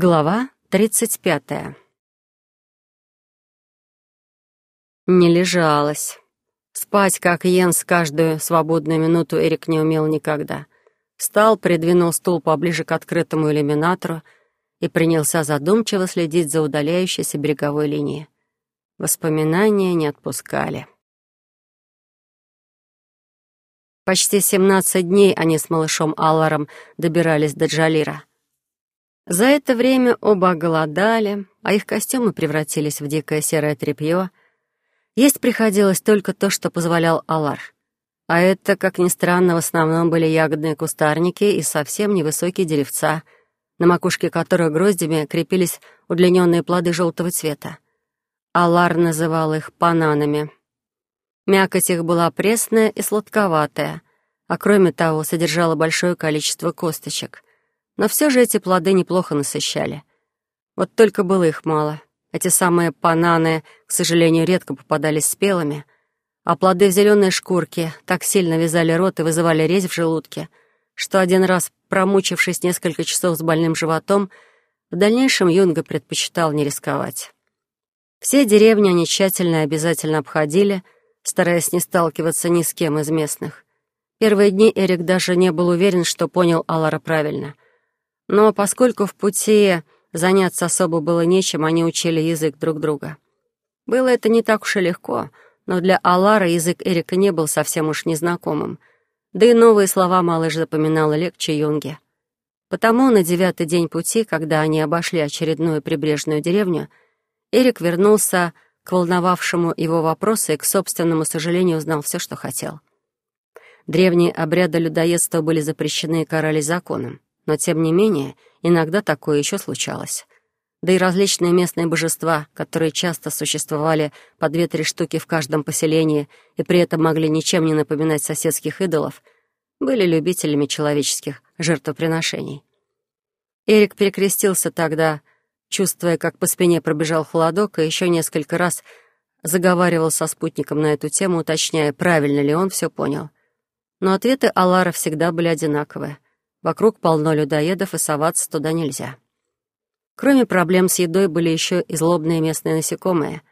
Глава тридцать пятая. Не лежалась. Спать, как Йенс, каждую свободную минуту Эрик не умел никогда. Встал, придвинул стул поближе к открытому иллюминатору и принялся задумчиво следить за удаляющейся береговой линией. Воспоминания не отпускали. Почти семнадцать дней они с малышом Алларом добирались до Джалира — за это время оба голодали, а их костюмы превратились в дикое серое тряпье. Есть приходилось только то, что позволял Алар. А это, как ни странно, в основном были ягодные кустарники и совсем невысокие деревца, на макушке которых гроздями крепились удлиненные плоды желтого цвета. Алар называл их бананами. Мякоть их была пресная и сладковатая, а кроме того содержала большое количество косточек — но все же эти плоды неплохо насыщали. Вот только было их мало. Эти самые бананы, к сожалению, редко попадались спелыми, а плоды в зеленой шкурке так сильно вязали рот и вызывали резь в желудке, что один раз, промучившись несколько часов с больным животом, в дальнейшем Юнга предпочитал не рисковать. Все деревни они тщательно и обязательно обходили, стараясь не сталкиваться ни с кем из местных. Первые дни Эрик даже не был уверен, что понял Алара правильно — но поскольку в пути заняться особо было нечем, они учили язык друг друга. Было это не так уж и легко, но для Алара язык Эрика не был совсем уж незнакомым, да и новые слова малыш запоминала легче Юнги. Потому на девятый день пути, когда они обошли очередную прибрежную деревню, Эрик вернулся к волновавшему его вопросу и, к собственному сожалению, узнал все, что хотел. Древние обряды людоедства были запрещены и карались законом но тем не менее иногда такое еще случалось. Да и различные местные божества, которые часто существовали по две-три штуки в каждом поселении и при этом могли ничем не напоминать соседских идолов, были любителями человеческих жертвоприношений. Эрик перекрестился тогда, чувствуя, как по спине пробежал холодок, и еще несколько раз заговаривал со спутником на эту тему, уточняя, правильно ли он все понял. Но ответы Алара всегда были одинаковые — Вокруг полно людоедов, и соваться туда нельзя. Кроме проблем с едой были еще и злобные местные насекомые.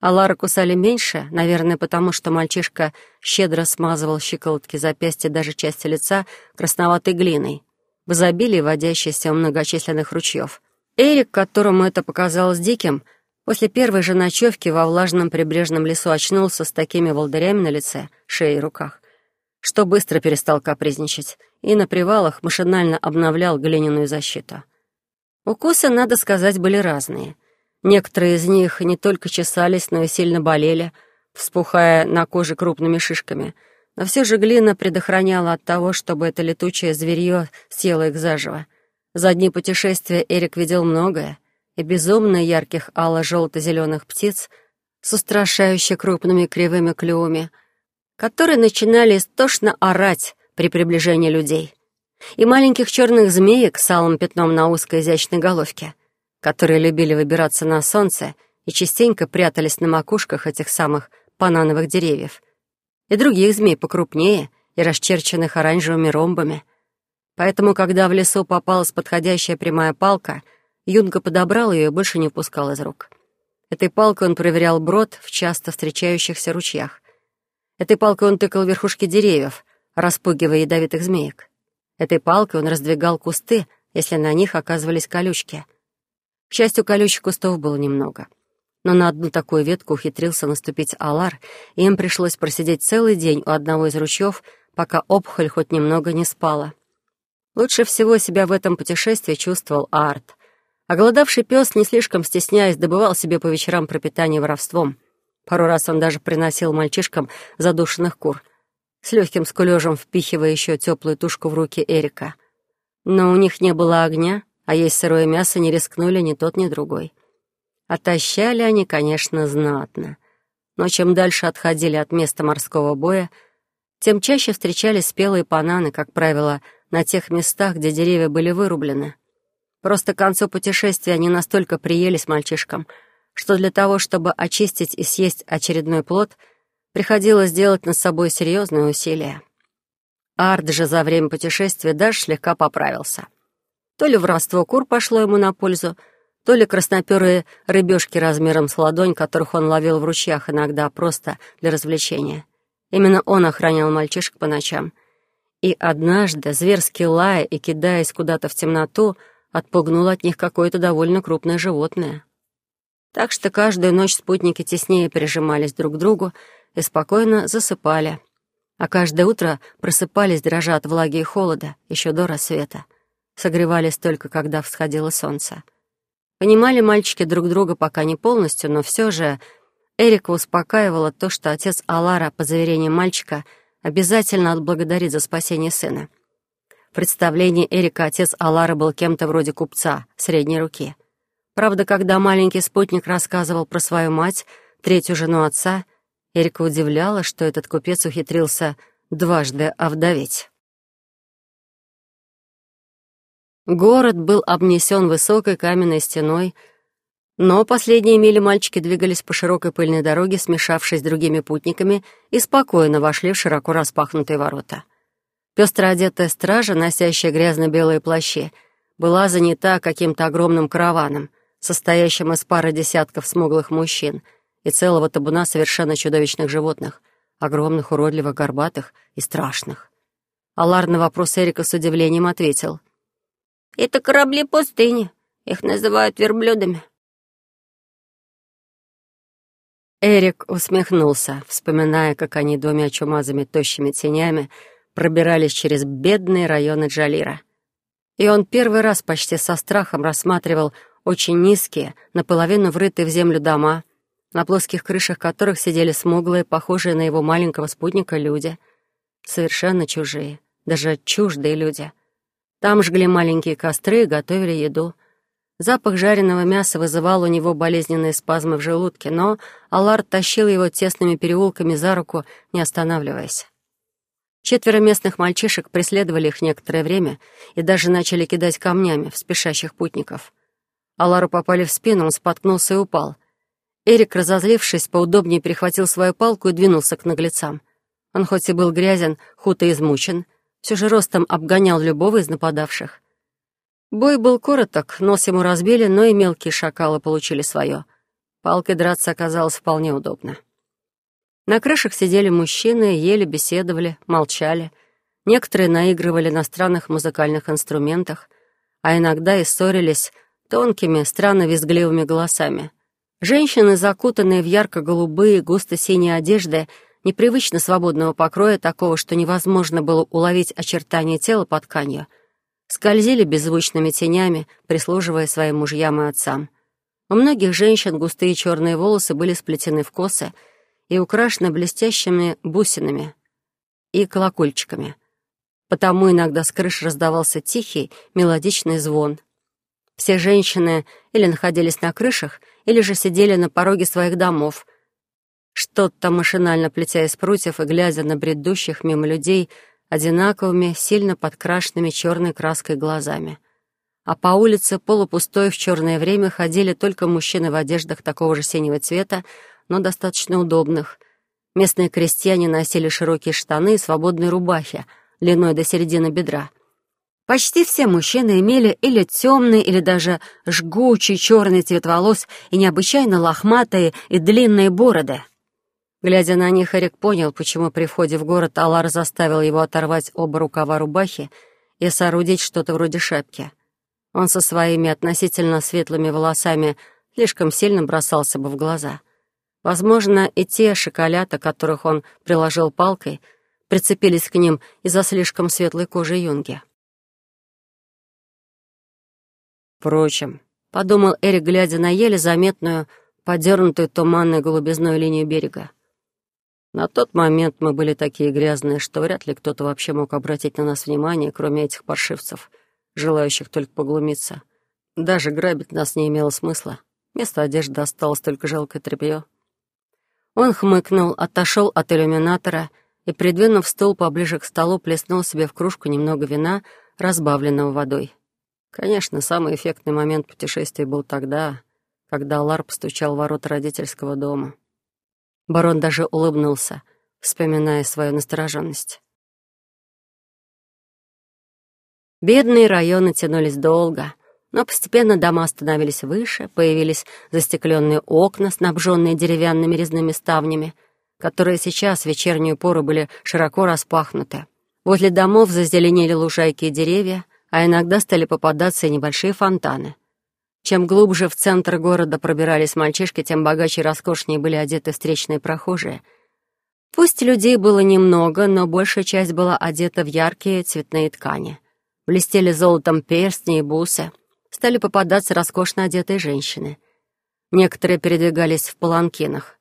А Лара кусали меньше, наверное, потому что мальчишка щедро смазывал щиколотки, запястья, даже части лица красноватой глиной, в изобилии водящейся у многочисленных ручьев. Эрик, которому это показалось диким, после первой же ночевки во влажном прибрежном лесу очнулся с такими волдырями на лице, шее и руках, что быстро перестал капризничать и на привалах машинально обновлял глиняную защиту. Укусы, надо сказать, были разные. Некоторые из них не только чесались, но и сильно болели, вспухая на коже крупными шишками. Но все же глина предохраняла от того, чтобы это летучее зверье съело их заживо. За дни путешествия Эрик видел многое, и безумно ярких ало-желто-зеленых птиц с устрашающе крупными кривыми клювами, которые начинали истошно орать, при приближении людей, и маленьких черных змеек с алым пятном на узкой изящной головке, которые любили выбираться на солнце и частенько прятались на макушках этих самых банановых деревьев, и других змей покрупнее и расчерченных оранжевыми ромбами. Поэтому, когда в лесу попалась подходящая прямая палка, Юнга подобрал ее и больше не упускал из рук. Этой палкой он проверял брод в часто встречающихся ручьях. Этой палкой он тыкал верхушки деревьев, распугивая ядовитых змеек. Этой палкой он раздвигал кусты, если на них оказывались колючки. К счастью, колючих кустов было немного. Но на одну такую ветку ухитрился наступить Алар, и им пришлось просидеть целый день у одного из ручьев, пока опухоль хоть немного не спала. Лучше всего себя в этом путешествии чувствовал Арт. Оголодавший пес, не слишком стесняясь, добывал себе по вечерам пропитание воровством. Пару раз он даже приносил мальчишкам задушенных кур, с легким скулежем впихивая еще теплую тушку в руки Эрика. Но у них не было огня, а есть сырое мясо не рискнули ни тот, ни другой. Отощали они, конечно, знатно. Но чем дальше отходили от места морского боя, тем чаще встречались спелые бананы, как правило, на тех местах, где деревья были вырублены. Просто к концу путешествия они настолько приелись мальчишкам, что для того, чтобы очистить и съесть очередной плод — Приходилось делать над собой серьезные усилия. Ард же за время путешествия даже слегка поправился. То ли воровство кур пошло ему на пользу, то ли красноперые рыбешки размером с ладонь, которых он ловил в ручьях иногда просто для развлечения. Именно он охранял мальчишек по ночам. И однажды, зверски лая и кидаясь куда-то в темноту, отпугнул от них какое-то довольно крупное животное. Так что каждую ночь спутники теснее прижимались друг к другу и спокойно засыпали. А каждое утро просыпались, дрожа от влаги и холода, еще до рассвета. Согревались только, когда всходило солнце. Понимали мальчики друг друга пока не полностью, но все же Эрика успокаивала то, что отец Алара, по заверениям мальчика, обязательно отблагодарит за спасение сына. В представлении Эрика отец Алара был кем-то вроде купца, средней руки. Правда, когда маленький спутник рассказывал про свою мать, третью жену отца, Эрика удивляла, что этот купец ухитрился дважды овдоветь. Город был обнесен высокой каменной стеной, но последние мили мальчики двигались по широкой пыльной дороге, смешавшись с другими путниками, и спокойно вошли в широко распахнутые ворота. Пестро одетая стража, носящая грязно-белые плащи, была занята каким-то огромным караваном, состоящим из пары десятков смуглых мужчин и целого табуна совершенно чудовищных животных, огромных, уродливых, горбатых и страшных. Алар на вопрос Эрика с удивлением ответил. «Это корабли пустыни. Их называют верблюдами». Эрик усмехнулся, вспоминая, как они двумя чумазыми тощими тенями пробирались через бедные районы Джалира. И он первый раз почти со страхом рассматривал очень низкие, наполовину врытые в землю дома, на плоских крышах которых сидели смуглые, похожие на его маленького спутника люди. Совершенно чужие, даже чуждые люди. Там жгли маленькие костры и готовили еду — Запах жареного мяса вызывал у него болезненные спазмы в желудке, но Аллард тащил его тесными переулками за руку, не останавливаясь. Четверо местных мальчишек преследовали их некоторое время и даже начали кидать камнями в спешащих путников. Алару попали в спину, он споткнулся и упал. Эрик, разозлившись, поудобнее перехватил свою палку и двинулся к наглецам. Он хоть и был грязен, худ и измучен, все же ростом обгонял любого из нападавших — Бой был короток, нос ему разбили, но и мелкие шакалы получили свое. Палкой драться оказалось вполне удобно. На крышах сидели мужчины, ели, беседовали, молчали. Некоторые наигрывали на странных музыкальных инструментах, а иногда и ссорились тонкими, странно визгливыми голосами. Женщины, закутанные в ярко-голубые, густо-синие одежды, непривычно свободного покроя, такого, что невозможно было уловить очертания тела под тканью — скользили беззвучными тенями, прислуживая своим мужьям и отцам. У многих женщин густые черные волосы были сплетены в косы и украшены блестящими бусинами и колокольчиками. Потому иногда с крыш раздавался тихий, мелодичный звон. Все женщины или находились на крышах, или же сидели на пороге своих домов, что-то машинально плетя из прутьев и глядя на бредущих мимо людей — одинаковыми, сильно подкрашенными черной краской глазами. А по улице, полупустой в черное время, ходили только мужчины в одеждах такого же синего цвета, но достаточно удобных. Местные крестьяне носили широкие штаны и свободные рубахи, длиной до середины бедра. Почти все мужчины имели или темный, или даже жгучий черный цвет волос и необычайно лохматые и длинные бороды. Глядя на них, Эрик понял, почему при входе в город Алар заставил его оторвать оба рукава рубахи и соорудить что-то вроде шапки. Он со своими относительно светлыми волосами слишком сильно бросался бы в глаза. Возможно, и те шоколята, которых он приложил палкой, прицепились к ним из-за слишком светлой кожи юнги. Впрочем, — подумал Эрик, глядя на еле заметную, подернутую туманной голубизной линию берега. На тот момент мы были такие грязные, что вряд ли кто-то вообще мог обратить на нас внимание, кроме этих паршивцев, желающих только поглумиться. Даже грабить нас не имело смысла. Вместо одежды осталось только жалкое тряпье. Он хмыкнул, отошел от иллюминатора и, придвинув стул поближе к столу, плеснул себе в кружку немного вина, разбавленного водой. Конечно, самый эффектный момент путешествия был тогда, когда Лар постучал в ворота родительского дома. Барон даже улыбнулся, вспоминая свою настороженность. Бедные районы тянулись долго, но постепенно дома становились выше, появились застекленные окна, снабженные деревянными резными ставнями, которые сейчас в вечернюю пору были широко распахнуты. Возле домов зазеленели лужайки и деревья, а иногда стали попадаться и небольшие фонтаны. Чем глубже в центр города пробирались мальчишки, тем богаче и роскошнее были одеты встречные прохожие. Пусть людей было немного, но большая часть была одета в яркие цветные ткани. Блестели золотом перстни и бусы. Стали попадаться роскошно одетые женщины. Некоторые передвигались в паланкинах,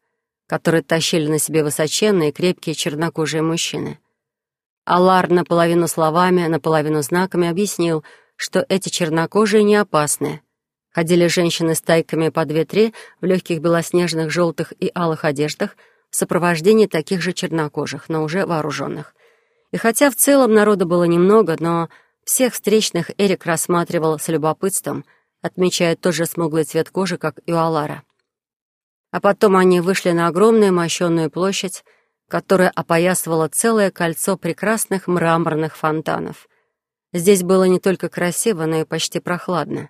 которые тащили на себе высоченные, крепкие чернокожие мужчины. Алар наполовину словами, наполовину знаками объяснил, что эти чернокожие не опасны — Ходили женщины с тайками по две-три в легких белоснежных, желтых и алых одеждах в сопровождении таких же чернокожих, но уже вооруженных. И хотя в целом народу было немного, но всех встречных Эрик рассматривал с любопытством, отмечая тот же смуглый цвет кожи, как и у Алара. А потом они вышли на огромную мощенную площадь, которая опоясывала целое кольцо прекрасных мраморных фонтанов. Здесь было не только красиво, но и почти прохладно.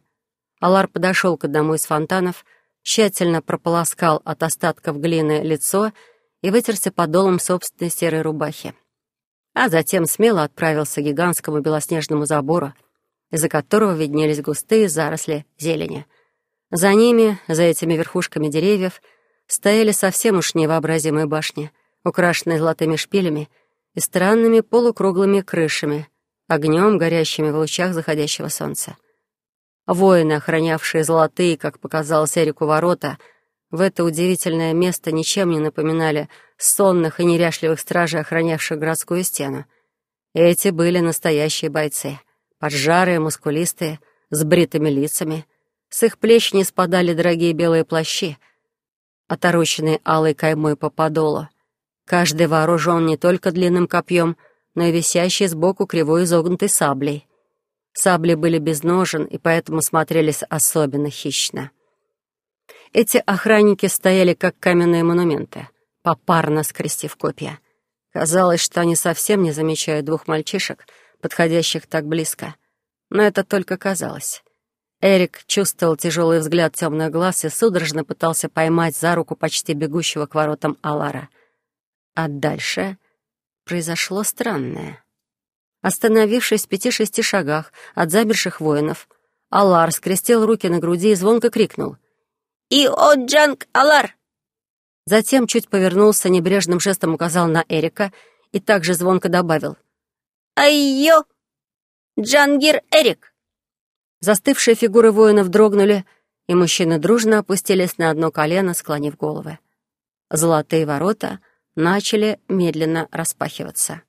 Алар подошел к одному из фонтанов, тщательно прополоскал от остатков глины лицо и вытерся подолом собственной серой рубахи. А затем смело отправился к гигантскому белоснежному забору, из-за которого виднелись густые заросли зелени. За ними, за этими верхушками деревьев, стояли совсем уж невообразимые башни, украшенные золотыми шпилями и странными полукруглыми крышами, огнем, горящими в лучах заходящего солнца. Воины, охранявшие золотые, как показалось Эрику, ворота, в это удивительное место ничем не напоминали сонных и неряшливых стражей, охранявших городскую стену. Эти были настоящие бойцы, поджарые, мускулистые, с бритыми лицами. С их плеч не спадали дорогие белые плащи, отороченные алой каймой по подолу. Каждый вооружен не только длинным копьем, но и висящей сбоку кривой изогнутой саблей. Сабли были без ножен и поэтому смотрелись особенно хищно. Эти охранники стояли как каменные монументы, попарно скрестив копья. Казалось, что они совсем не замечают двух мальчишек, подходящих так близко. Но это только казалось. Эрик чувствовал тяжелый взгляд темных глаз и судорожно пытался поймать за руку почти бегущего к воротам Алара. А дальше произошло странное. Остановившись в пяти-шести шагах от замерших воинов, Алар скрестил руки на груди и звонко крикнул. «Иоджанг Алар!» Затем чуть повернулся, небрежным жестом указал на Эрика и также звонко добавил. «Айо! Джангир Эрик!» Застывшие фигуры воинов дрогнули, и мужчины дружно опустились на одно колено, склонив головы. Золотые ворота начали медленно распахиваться.